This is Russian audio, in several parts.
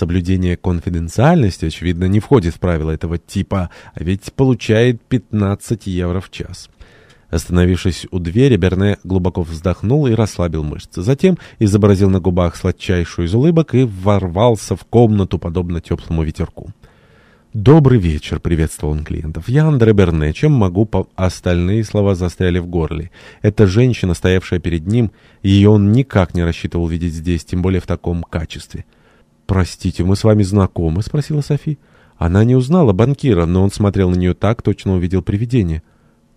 Соблюдение конфиденциальности, очевидно, не входит в правила этого типа, а ведь получает 15 евро в час. Остановившись у двери, Берне глубоко вздохнул и расслабил мышцы. Затем изобразил на губах сладчайшую из улыбок и ворвался в комнату, подобно теплому ветерку. «Добрый вечер», — приветствовал он клиентов. «Я Андре Берне. Чем могу?» по... Остальные слова застряли в горле. Эта женщина, стоявшая перед ним, ее он никак не рассчитывал видеть здесь, тем более в таком качестве. «Простите, мы с вами знакомы?» — спросила Софи. Она не узнала банкира, но он смотрел на нее так, точно увидел привидение.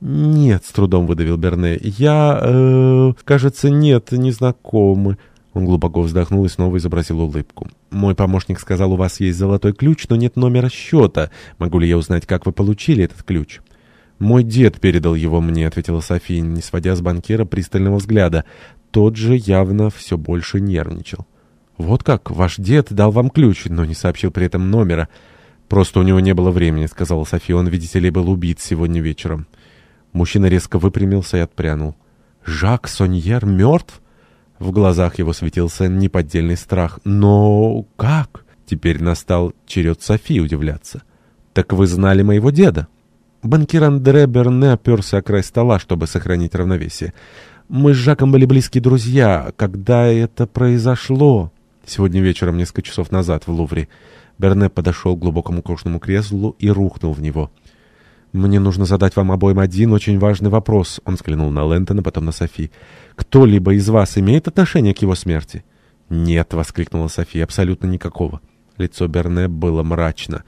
«Нет», — с трудом выдавил Берне. «Я, э, кажется, нет, не знакомы». Он глубоко вздохнул и снова изобразил улыбку. «Мой помощник сказал, у вас есть золотой ключ, но нет номера счета. Могу ли я узнать, как вы получили этот ключ?» «Мой дед передал его мне», — ответила София, не сводя с банкира пристального взгляда. Тот же явно все больше нервничал. «Вот как? Ваш дед дал вам ключ, но не сообщил при этом номера». «Просто у него не было времени», — сказала София. «Он, видите ли, был убит сегодня вечером». Мужчина резко выпрямился и отпрянул. «Жак Соньер мертв?» В глазах его светился неподдельный страх. «Но как?» Теперь настал черед Софии удивляться. «Так вы знали моего деда?» Банкир Андре Берне оперся о край стола, чтобы сохранить равновесие. «Мы с Жаком были близкие друзья. Когда это произошло?» «Сегодня вечером, несколько часов назад, в Лувре». Берне подошел к глубокому кожному креслу и рухнул в него. «Мне нужно задать вам обоим один очень важный вопрос», — он взглянул на Лэнтона, потом на Софи. «Кто-либо из вас имеет отношение к его смерти?» «Нет», — воскликнула София, — «абсолютно никакого». Лицо Берне было мрачно.